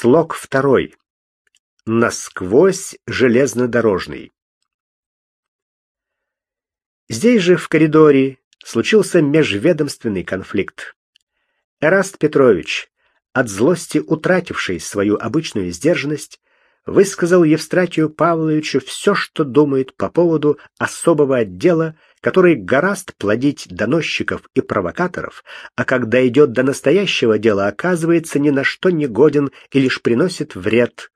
Слог второй. Насквозь железнодорожный. Здесь же, в коридоре, случился межведомственный конфликт. Эраст Петрович, от злости утративший свою обычную сдержанность, высказал Евстратию Павловичу все, что думает по поводу особого отдела, который гораст плодить доносчиков и провокаторов, а когда идет до настоящего дела, оказывается ни на что не годен и лишь приносит вред.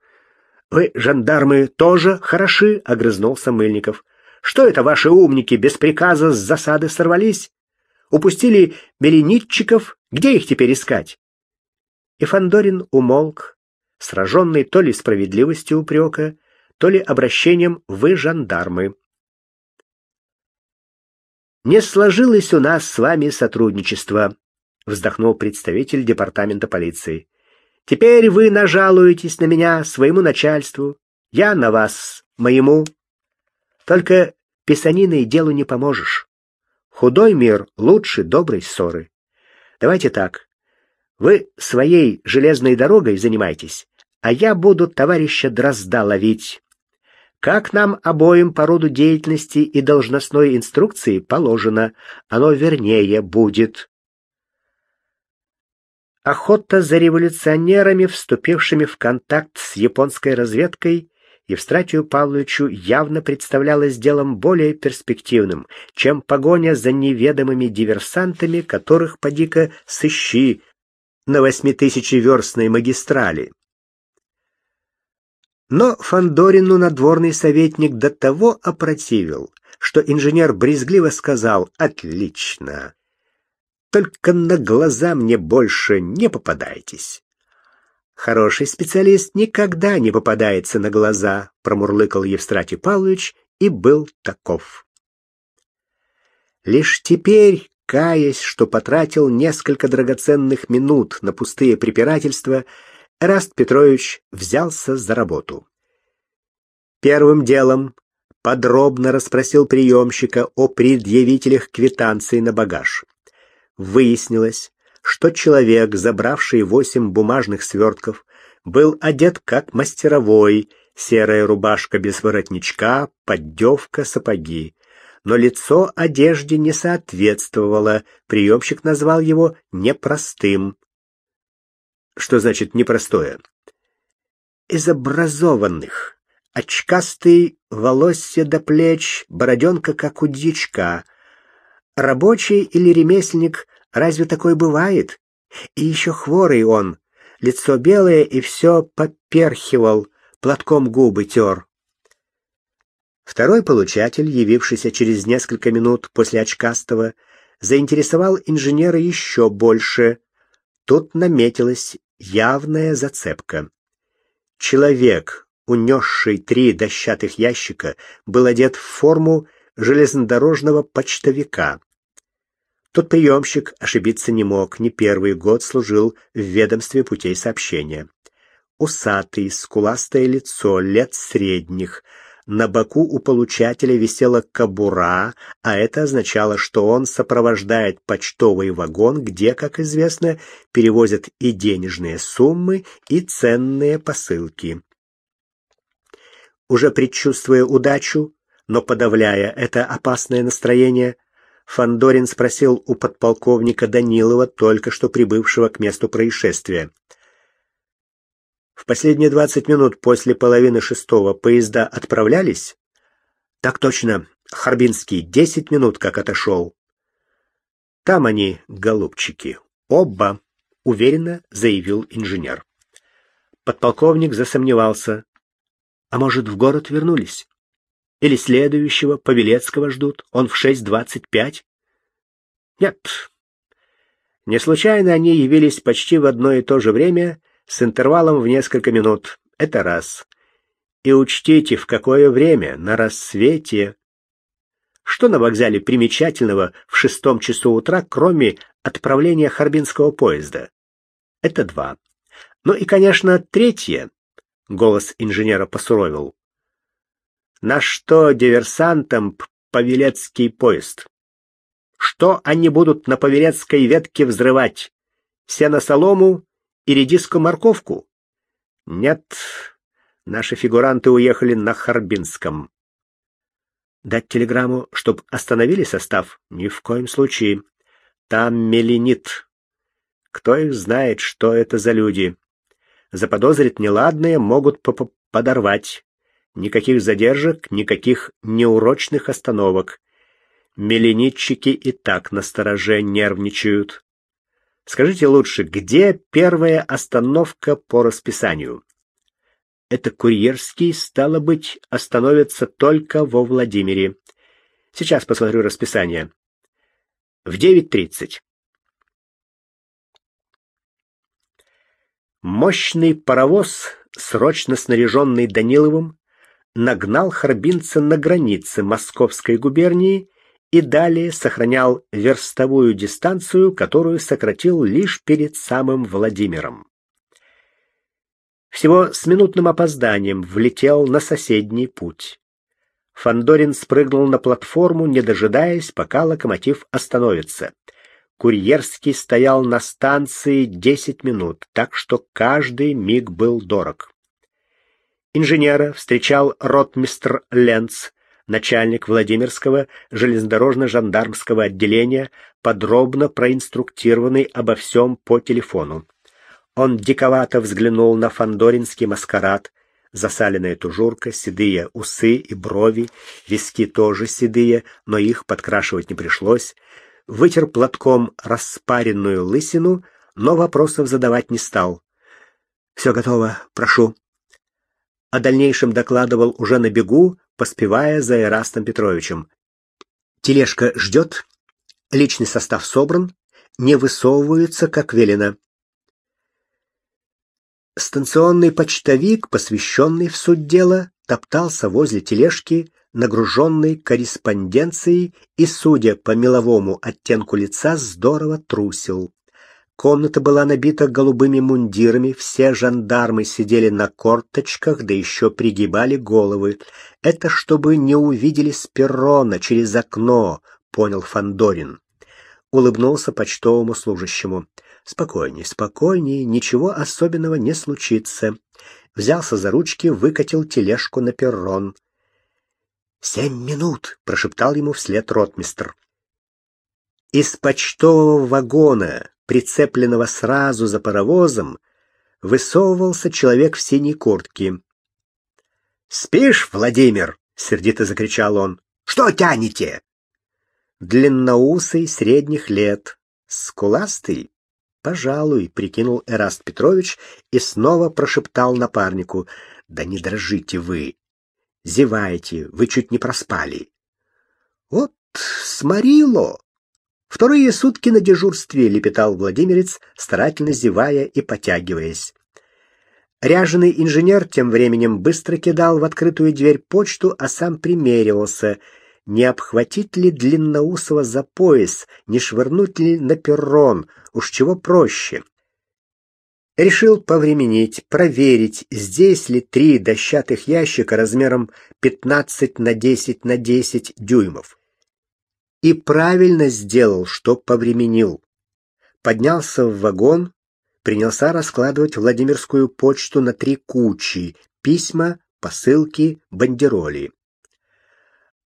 «Вы, жандармы, тоже хороши?» — огрызнулся Мыльников. «Что это ваши умники без приказа с засады сорвались? Упустили мельничиков? Где их теперь искать?» И Фандорин умолк, сраженный то ли справедливостью упрека, то ли обращением «вы жандармы». «Не сложилось у нас с вами сотрудничество», — вздохнул представитель департамента полиции. «Теперь вы нажалуетесь на меня своему начальству, я на вас моему. Только писаниной делу не поможешь. Худой мир лучше доброй ссоры. Давайте так. Вы своей железной дорогой занимайтесь, а я буду товарища Дрозда ловить. Как нам обоим по роду деятельности и должностной инструкции положено, оно вернее будет. Охота за революционерами, вступившими в контакт с японской разведкой, Евстратию Павловичу явно представлялась делом более перспективным, чем погоня за неведомыми диверсантами, которых поди-ка сыщи на восьмитысячеверстной магистрали. Но Фандорину надворный советник до того опротивил, что инженер брезгливо сказал «Отлично! Только на глаза мне больше не попадайтесь». «Хороший специалист никогда не попадается на глаза», промурлыкал Евстратий Павлович и был таков. Лишь теперь, каясь, что потратил несколько драгоценных минут на пустые препирательства, Эраст Петрович взялся за работу. Первым делом подробно расспросил приемщика о предъявителях квитанции на багаж. Выяснилось, что человек, забравший восемь бумажных свертков, был одет как мастеровой, серая рубашка без воротничка, поддевка, сапоги. Но лицо одежде не соответствовало, приемщик назвал его непростым. Что значит непростое? Из образованных. Очкастый, волосся до плеч, бороденка, как у дичка. Рабочий или ремесленник, разве такой бывает? И еще хворый он. Лицо белое и все поперхивал, платком губы тер. Второй получатель, явившийся через несколько минут после очкастого, заинтересовал инженера еще больше. Тут наметилась явная зацепка. Человек, унесший три дощатых ящика, был одет в форму железнодорожного почтовика. Тот приемщик ошибиться не мог, не первый год служил в ведомстве путей сообщения. Усатый, скуластое лицо, лет средних, на боку у получателя висела кобура, а это означало, что он сопровождает почтовый вагон, где, как известно, перевозят и денежные суммы, и ценные посылки. Уже предчувствуя удачу, но подавляя это опасное настроение, Фандорин спросил у подполковника Данилова, только что прибывшего к месту происшествия. В последние двадцать минут после половины шестого поезда отправлялись? Так точно. Харбинский десять минут как отошел. Там они, голубчики. Оба, уверенно заявил инженер. Подполковник засомневался. А может, в город вернулись? Или следующего, Павелецкого ждут? Он в шесть двадцать пять? Нет. Не случайно они явились почти в одно и то же время с интервалом в несколько минут. Это раз. И учтите, в какое время, на рассвете. Что на вокзале примечательного в шестом часу утра, кроме отправления Харбинского поезда? Это два. Ну и, конечно, третье. Голос инженера посуровил. На что диверсантам Павелецкий поезд? Что они будут на Павелецкой ветке взрывать? Сено-солому и редиску-морковку. Нет, наши фигуранты уехали на Харбинском. Дать телеграмму, чтоб остановили состав? Ни в коем случае. Там меленит. Кто их знает, что это за люди? Заподозрить неладное могут по -по подорвать. Никаких задержек, никаких неурочных остановок. Меленитчики и так на стороже нервничают. Скажите лучше, где первая остановка по расписанию? Это курьерский, стало быть, остановится только во Владимире. Сейчас посмотрю расписание. В 9.30. Мощный паровоз, срочно снаряженный Даниловым, нагнал Харбинца на границе Московской губернии и далее сохранял верстовую дистанцию, которую сократил лишь перед самым Владимиром. Всего с минутным опозданием влетел на соседний путь. Фандорин спрыгнул на платформу, не дожидаясь, пока локомотив остановится. Курьерский стоял на станции десять минут, так что каждый миг был дорог. Инженера встречал ротмистр Ленц, начальник Владимирского железнодорожно-жандармского отделения, подробно проинструктированный обо всем по телефону. Он диковато взглянул на фандоринский маскарад, засаленная тужурка, седые усы и брови, виски тоже седые, но их подкрашивать не пришлось, вытер платком распаренную лысину, но вопросов задавать не стал. «Все готово, прошу». О дальнейшем докладывал уже на бегу, поспевая за Эрастом Петровичем. Тележка ждет, личный состав собран, не высовываются, как велено. Станционный почтовик, посвященный в суть дела, топтался возле тележки, нагруженной корреспонденцией и, судя по меловому оттенку лица, здорово трусил. Комната была набита голубыми мундирами, все жандармы сидели на корточках, да еще пригибали головы. Это чтобы не увидели с перрона через окно, понял Фандорин. Улыбнулся почтовому служащему. Спокойней, спокойней, ничего особенного не случится. Взялся за ручки, выкатил тележку на перрон. «Семь минут!» — прошептал ему вслед ротмистр. Из почтового вагона прицепленного сразу за паровозом, высовывался человек в синей куртке. «Спишь, Владимир?» — сердито закричал он. «Что тянете?» Длинноусый, средних лет, скуластый, «Пожалуй», — прикинул Эраст Петрович и снова прошептал напарнику. «Да не дрожите вы! Зевайте, вы чуть не проспали!» «Вот сморило!» Вторые сутки на дежурстве, лепетал Владимирец, старательно зевая и потягиваясь. Ряженый инженер тем временем быстро кидал в открытую дверь почту, а сам примеривался, не обхватить ли длинноусого за пояс, не швырнуть ли на перрон, уж чего проще. Решил повременить, проверить, здесь ли три дощатых ящика размером 15 на 10 на 10 дюймов и правильно сделал, что повременил. Поднялся в вагон, принялся раскладывать Владимирскую почту на три кучи: письма, посылки, бандероли.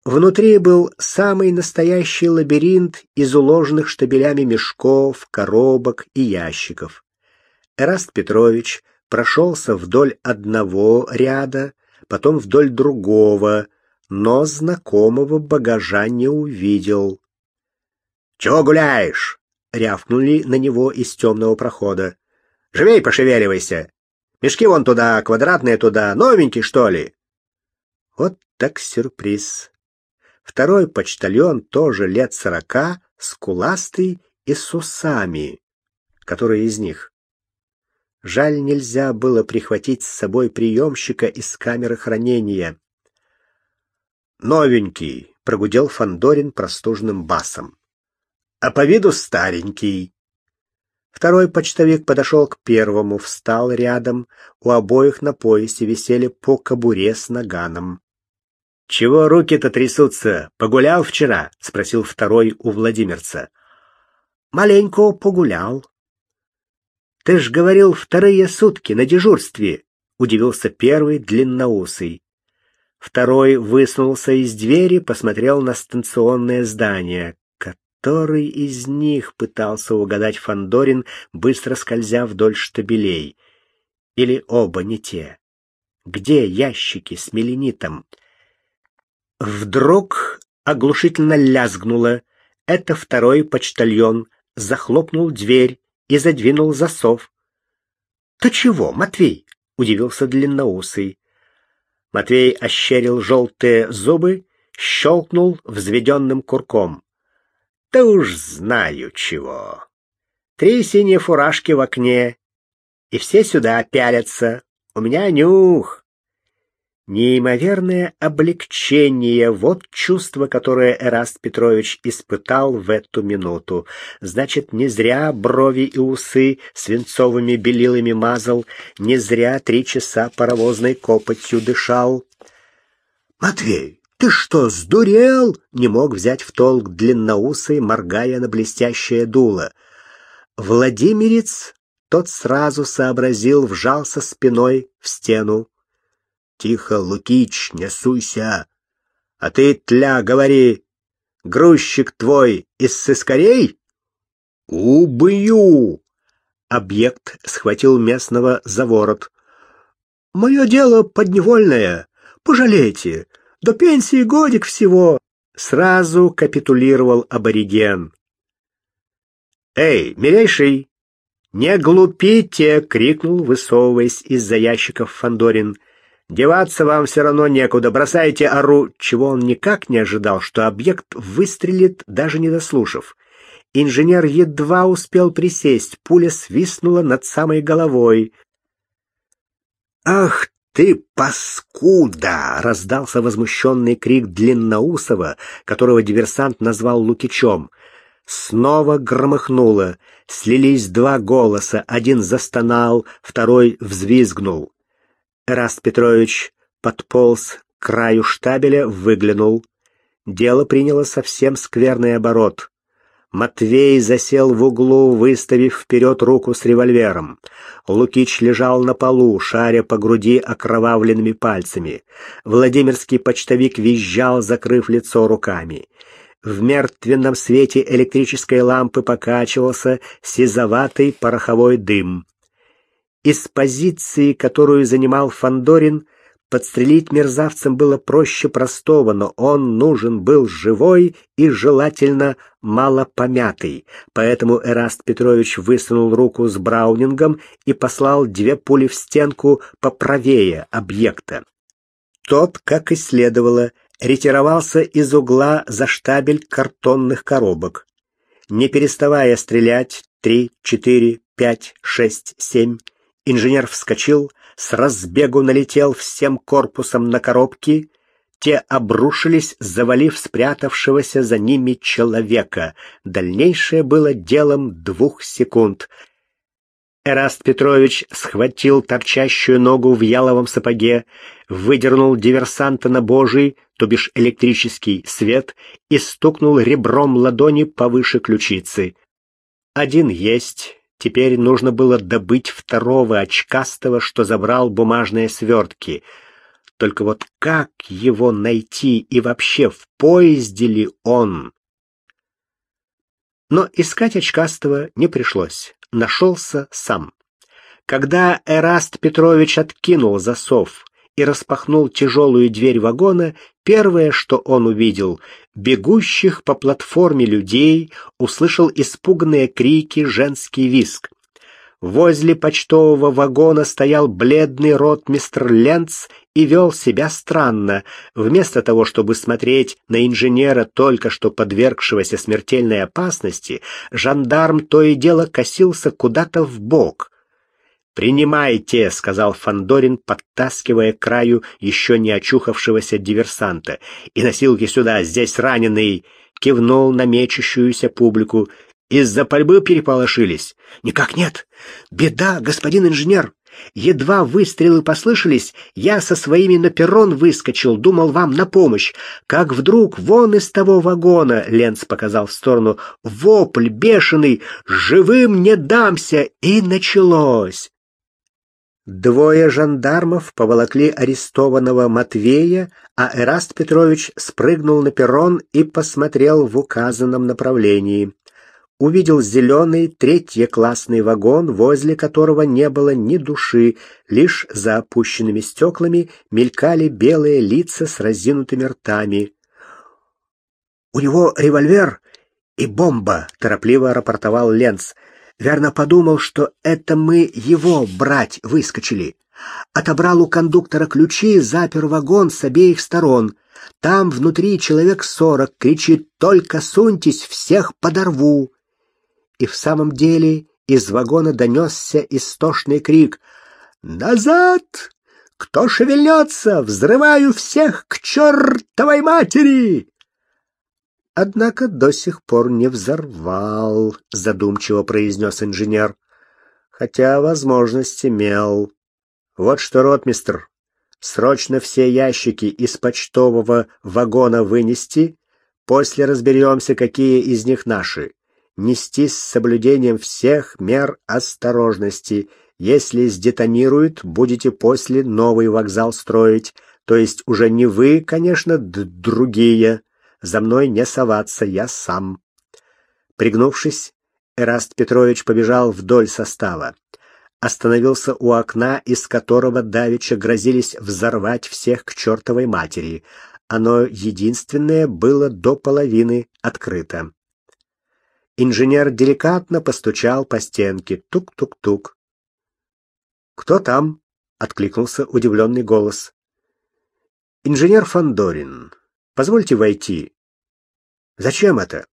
Внутри был самый настоящий лабиринт из уложенных штабелями мешков, коробок и ящиков. Эраст Петрович прошелся вдоль одного ряда, потом вдоль другого, но знакомого багажа не увидел. «Чего гуляешь?» — рявкнули на него из темного прохода. «Живей пошевеливайся! Мешки вон туда, квадратные туда, новенький, что ли?» Вот так сюрприз. Второй почтальон, тоже лет сорока, скуластый и с усами. Который из них? Жаль, нельзя было прихватить с собой приемщика из камеры хранения. Новенький, прогудел Фандорин простужным басом. А по виду старенький. Второй почтовик подошел к первому, встал рядом, у обоих на поясе висели по кобуре с наганом. Чего руки-то трясутся? Погулял вчера, спросил второй у Владимирца. Маленько погулял. Ты ж говорил, вторые сутки на дежурстве. удивился первый длинноусый. Второй высунулся из двери, посмотрел на станционное здание. Который из них пытался угадать Фандорин, быстро скользя вдоль штабелей? Или оба не те? Где ящики с меленитом? Вдруг оглушительно лязгнуло. Это второй почтальон захлопнул дверь и задвинул засов. «Ты чего, Матвей?» — удивился длинноусый. Матвей ощерил желтые зубы, щелкнул взведенным курком. «Да уж знаю чего. Три синие фуражки в окне, и все сюда пялятся. У меня нюх. Неимоверное облегчение — вот чувство, которое Эраст Петрович испытал в эту минуту. Значит, не зря брови и усы свинцовыми белилами мазал, не зря три часа паровозной копотью дышал. «Матвей, ты что, сдурел?» — не мог взять в толк длинноусый, моргая на блестящее дуло. Владимирец, тот сразу сообразил, вжался спиной в стену. Тихо, Лукич, не суйся. А ты, тля, говори, грузчик твой из сыскарей? Убью! Объект схватил местного за ворот. Мое дело подневольное. Пожалейте. До пенсии годик всего. Сразу капитулировал абориген. Эй, милейший, не глупите, крикнул, высовываясь из-за ящиков Фандорин. Деваться вам все равно некуда, бросайте ору, чего он никак не ожидал, что объект выстрелит, даже не дослушав. Инженер едва успел присесть, пуля свистнула над самой головой. «Ах ты, паскуда!» — раздался возмущенный крик Длинноусова, которого диверсант назвал Лукичом. Снова громыхнуло. Слились два голоса, один застонал, второй взвизгнул. Раст Петрович подполз к краю штабеля, выглянул. Дело приняло совсем скверный оборот. Матвей засел в углу, выставив вперед руку с револьвером. Лукич лежал на полу, шаря по груди окровавленными пальцами. Владимирский почтовик визжал, закрыв лицо руками. В мертвенном свете электрической лампы покачивался сизоватый пороховой дым. Из позиции, которую занимал Фандорин, подстрелить мерзавцам было проще простого, но он нужен был живой и желательно мало помятый. Поэтому Эраст Петрович высунул руку с браунингом и послал две пули в стенку поправее объекта. Тот, как и следовало, ретировался из угла за штабель картонных коробок. Не переставая стрелять, три, четыре, пять, шесть, семь, Инженер вскочил, с разбегу налетел всем корпусом на коробки. Те обрушились, завалив спрятавшегося за ними человека. Дальнейшее было делом двух секунд. Эраст Петрович схватил торчащую ногу в яловом сапоге, выдернул диверсанта на божий, то бишь электрический, свет и стукнул ребром ладони повыше ключицы. Один есть, Теперь нужно было добыть второго очкастого, что забрал бумажные свертки. Только вот как его найти и вообще в поезде ли он? Но искать очкастого не пришлось. Нашелся сам. Когда Эраст Петрович откинул засов и распахнул тяжелую дверь вагона, первое, что он увидел, бегущих по платформе людей, услышал испуганные крики, женский виск. Возле почтового вагона стоял бледный ротмистр Ленц и вел себя странно. Вместо того, чтобы смотреть на инженера, только что подвергшегося смертельной опасности, жандарм то и дело косился куда-то в бок. «Принимайте», — сказал Фандорин, подтаскивая к краю еще не очухавшегося диверсанта. «И носилки сюда, здесь раненый!» — кивнул на мечущуюся публику. «Из-за пальбы переполошились?» «Никак нет! Беда, господин инженер!» Едва выстрелы послышались, я со своими на перрон выскочил, думал вам на помощь. Как вдруг вон из того вагона, Ленц показал в сторону, вопль бешеный, живым не дамся, и началось. Двое жандармов поволокли арестованного Матвея, а Эраст Петрович спрыгнул на перрон и посмотрел в указанном направлении. Увидел зеленый третьеклассный вагон, возле которого не было ни души, лишь за опущенными стеклами мелькали белые лица с разинутыми ртами. «У него револьвер и бомба», — торопливо рапортовал Ленц. Верно подумал, что это мы его брать выскочили. Отобрал у кондуктора ключи, запер вагон с обеих сторон. Там внутри человек сорок кричит «Только суньтесь, всех подорву!» И в самом деле из вагона донесся истошный крик «Назад! Кто шевельнется? Взрываю всех к чертовой матери!» Однако до сих пор не взорвал, задумчиво произнес инженер. Хотя возможность имел. Вот что, ротмистр, срочно все ящики из почтового вагона вынести, после разберемся, какие из них наши. Нести с соблюдением всех мер осторожности. Если сдетонируют, будете после новый вокзал строить. То есть уже не вы, конечно, другие. За мной не соваться, я сам. Пригнувшись, Эраст Петрович побежал вдоль состава. Остановился у окна, из которого давеча грозились взорвать всех к чертовой матери. Оно единственное было до половины открыто. Инженер деликатно постучал по стенке. Тук-тук-тук. «Кто там?» — откликнулся удивленный голос. «Инженер Фандорин. Позвольте войти. Зачем это?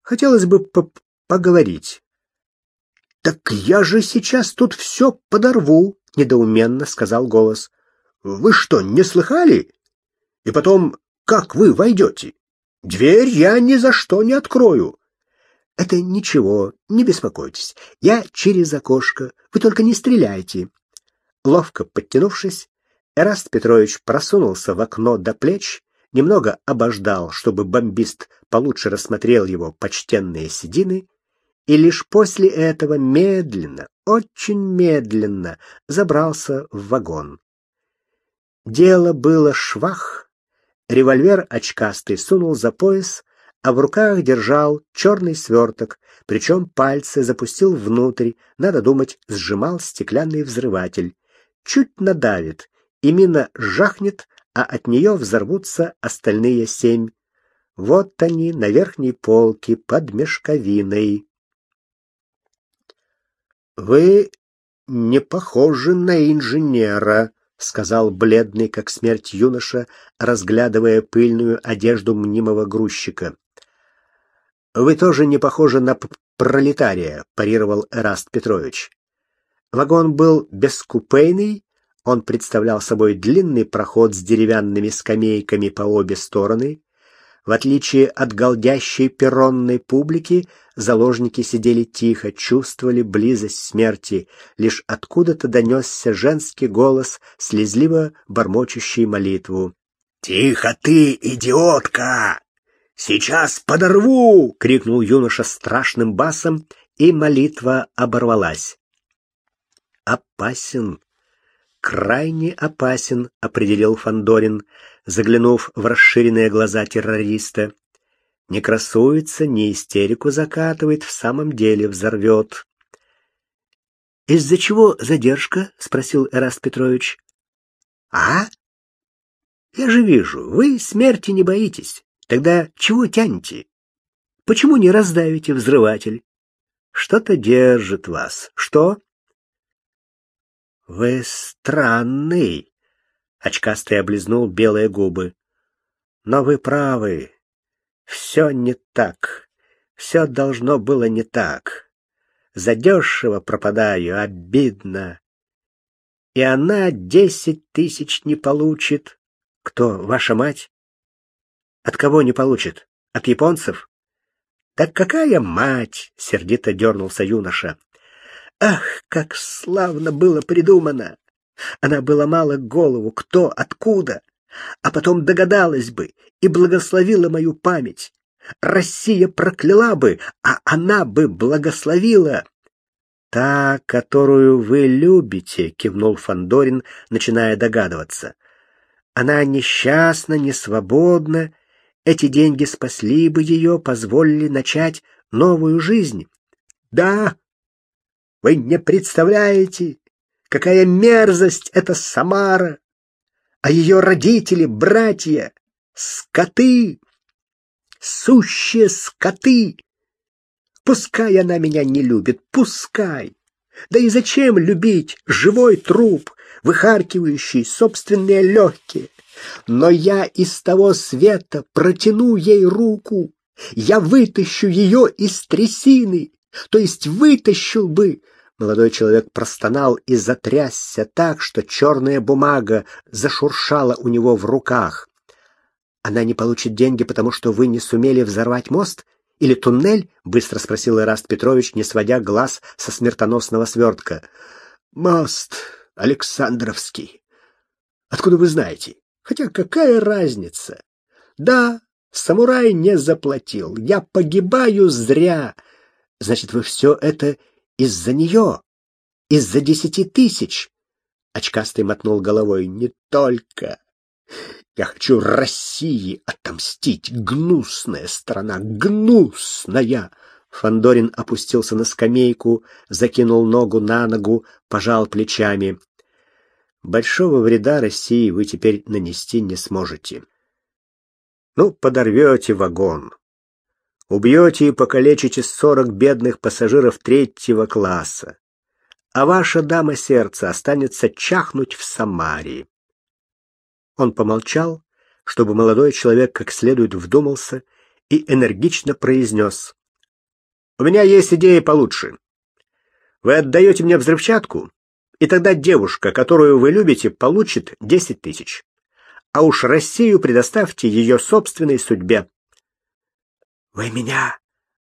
Хотелось бы по поговорить. Так я же сейчас тут все подорву, недоуменно сказал голос. Вы что, не слыхали? И потом, как вы войдете? Дверь я ни за что не открою. Это ничего, не беспокойтесь. Я через окошко. Вы только не стреляйте. Ловко подтянувшись, Эраст Петрович просунулся в окно до плеч немного обождал, чтобы бомбист получше рассмотрел его почтенные седины, и лишь после этого медленно, очень медленно забрался в вагон. Дело было швах. Револьвер очкастый сунул за пояс, а в руках держал черный сверток, причем пальцы запустил внутрь, надо думать, сжимал стеклянный взрыватель. Чуть надавит, и мина жахнет, а от нее взорвутся остальные семь. Вот они на верхней полке под мешковиной. Вы не похожи на инженера, сказал бледный как смерть юноша, разглядывая пыльную одежду мнимого грузчика. Вы тоже не похожи на пролетария, парировал Эраст Петрович. Вагон был бескупейный, он представлял собой длинный проход с деревянными скамейками по обе стороны. В отличие от голдящей перронной публики, заложники сидели тихо, чувствовали близость смерти. Лишь откуда-то донесся женский голос, слезливо бормочущий молитву. «Тихо ты, идиотка! Сейчас подорву!» — крикнул юноша страшным басом, и молитва оборвалась. «Опасен!» Крайне опасен, определил Фандорин, заглянув в расширенные глаза террориста. Не красуется, не истерику закатывает, в самом деле взорвет. Из-за чего задержка? спросил Эраст Петрович. А? Я же вижу, вы смерти не боитесь. Тогда чего тянете? Почему не раздавите взрыватель? Что-то держит вас. Что? Вы странный. Очкастый облизнул белые губы. Но вы правы. Все не так. Все должно было не так. Задешево пропадаю, обидно. И она десять тысяч не получит. Кто, ваша мать? От кого не получит? От японцев? Так какая мать? Сердито дернулся юноша. Ах, как славно было придумано! Она была мало голову, кто, откуда, а потом догадалась бы и благословила мою память. Россия прокляла бы, а она бы благословила. Та, которую вы любите, кивнул Фандорин, начиная догадываться. Она несчастна, не свободна. Эти деньги спасли бы ее, позволили начать новую жизнь. Да, вы не представляете, какая мерзость эта Самара, а ее родители, братья, скоты, сущие скоты. Пускай она меня не любит, пускай. Да и зачем любить живой труп, выхаркивающий собственные легкие? Но я из того света протяну ей руку. Я вытащу ее из трясины, то есть вытащил бы. Молодой человек простонал и затрясся так, что черная бумага зашуршала у него в руках. Она не получит деньги, потому что вы не сумели взорвать мост? Или туннель? быстро спросил Ираст Петрович, не сводя глаз со смертоносного свертка. Мост Александровский. Откуда вы знаете? Хотя какая разница? Да, самурай не заплатил. Я погибаю зря. Значит, вы все это из-за нее? Из-за десяти тысяч? Очкастый мотнул головой. Не только. Я хочу России отомстить. Гнусная страна, гнусная. Фандорин опустился на скамейку, закинул ногу на ногу, пожал плечами. Большого вреда России вы теперь нанести не сможете. Ну, подорвете вагон. Убьете и покалечите сорок бедных пассажиров третьего класса. А ваша дама сердца останется чахнуть в Самаре. Он помолчал, чтобы молодой человек как следует вдумался и энергично произнес. «У меня есть идея получше. Вы отдаете мне взрывчатку, и тогда девушка, которую вы любите, получит десять тысяч. А уж Россию предоставьте ее собственной судьбе». «Вы меня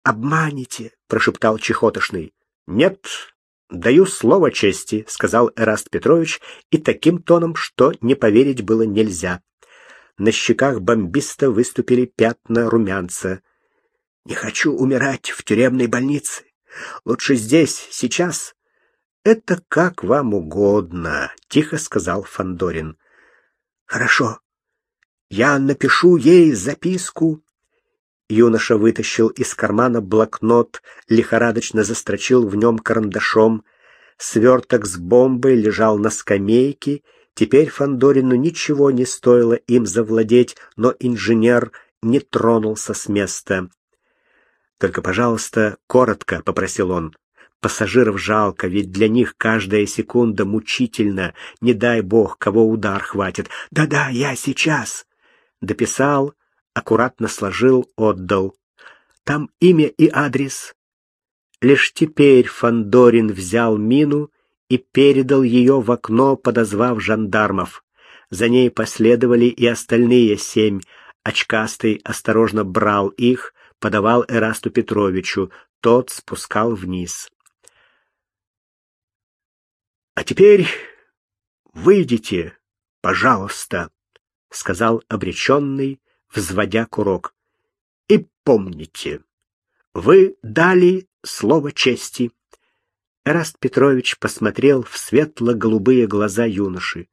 обманете», — прошептал Чехотошный. «Нет, Даю слово чести, сказал Эраст Петрович и таким тоном, что не поверить было нельзя. На щеках бомбиста выступили пятна румянца. Не хочу умирать в тюремной больнице. Лучше здесь, сейчас. Это как вам угодно, тихо сказал Фандорин. Хорошо. Я напишу ей записку Юноша вытащил из кармана блокнот, лихорадочно застрочил в нем карандашом. Сверток с бомбой лежал на скамейке. Теперь Фандорину ничего не стоило им завладеть, но инженер не тронулся с места. Только, пожалуйста, коротко, попросил он. Пассажиров жалко, ведь для них каждая секунда мучительна. Не дай бог, кого удар хватит. Да-да, я сейчас. Дописал, аккуратно сложил, отдал. Там имя и адрес. Лишь теперь Фандорин взял мину и передал ее в окно, подозвав жандармов. За ней последовали и остальные семь. Очкастый осторожно брал их, подавал Эрасту Петровичу, тот спускал вниз. А теперь выйдите, пожалуйста, сказал обреченный, взводя курок. И помните, вы дали слово чести. Эраст Петрович посмотрел в светло-голубые глаза юноши,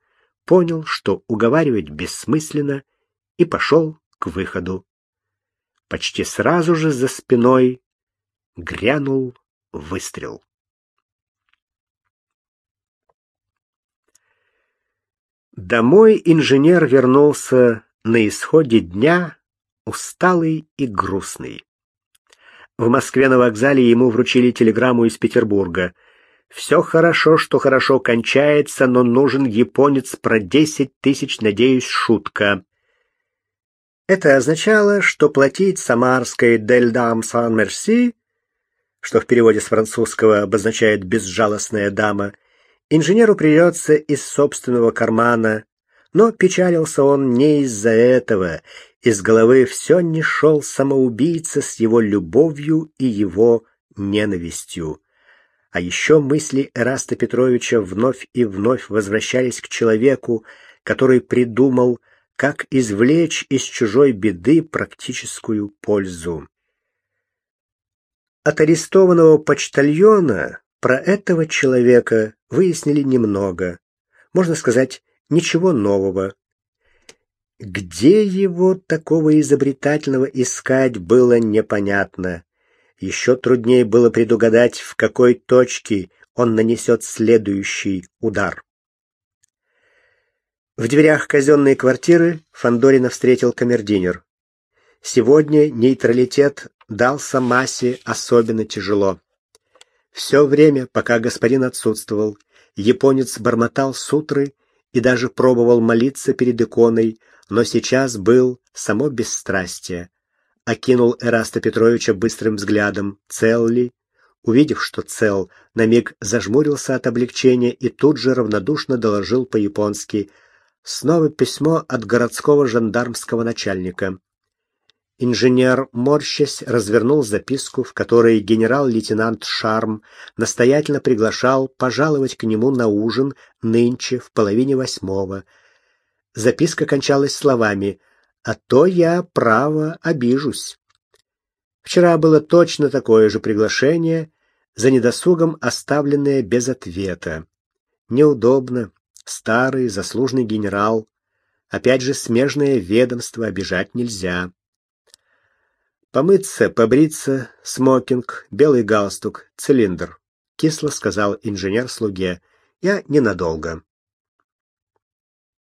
понял, что уговаривать бессмысленно, и пошел к выходу. Почти сразу же за спиной грянул выстрел. Домой инженер вернулся на исходе дня усталый и грустный. В Москве на вокзале ему вручили телеграмму из Петербурга. «Все хорошо, что хорошо кончается, но нужен японец про десять тысяч, надеюсь, шутка». Это означало, что платить самарской «Дель дам сан мерси», что в переводе с французского обозначает «безжалостная дама», инженеру придется из собственного кармана но печалился он не из-за этого. Из головы все не шел самоубийца с его любовью и его ненавистью. А еще мысли Эраста Петровича вновь и вновь возвращались к человеку, который придумал, как извлечь из чужой беды практическую пользу. От арестованного почтальона Про этого человека выяснили немного. Можно сказать, ничего нового. Где его такого изобретательного искать было непонятно. Еще труднее было предугадать, в какой точке он нанесет следующий удар. В дверях казенной квартиры Фандорина встретил камердинер. Сегодня нейтралитет дался Масе особенно тяжело. Все время, пока господин отсутствовал, японец бормотал сутры и даже пробовал молиться перед иконой, но сейчас был само бесстрастие. Окинул Эраста Петровича быстрым взглядом, цел ли. Увидев, что цел, на миг зажмурился от облегчения и тут же равнодушно доложил по-японски Снова письмо от городского жандармского начальника. Инженер, морщась, развернул записку, в которой генерал-лейтенант Шарм настоятельно приглашал пожаловать к нему на ужин нынче в половине восьмого. Записка кончалась словами «А то я, право, обижусь». Вчера было точно такое же приглашение, за недосугом оставленное без ответа. Неудобно. Старый, заслуженный генерал. Опять же, смежное ведомство обижать нельзя. Помыться, побриться, смокинг, белый галстук, цилиндр. Кисло сказал инженер слуге. Я ненадолго.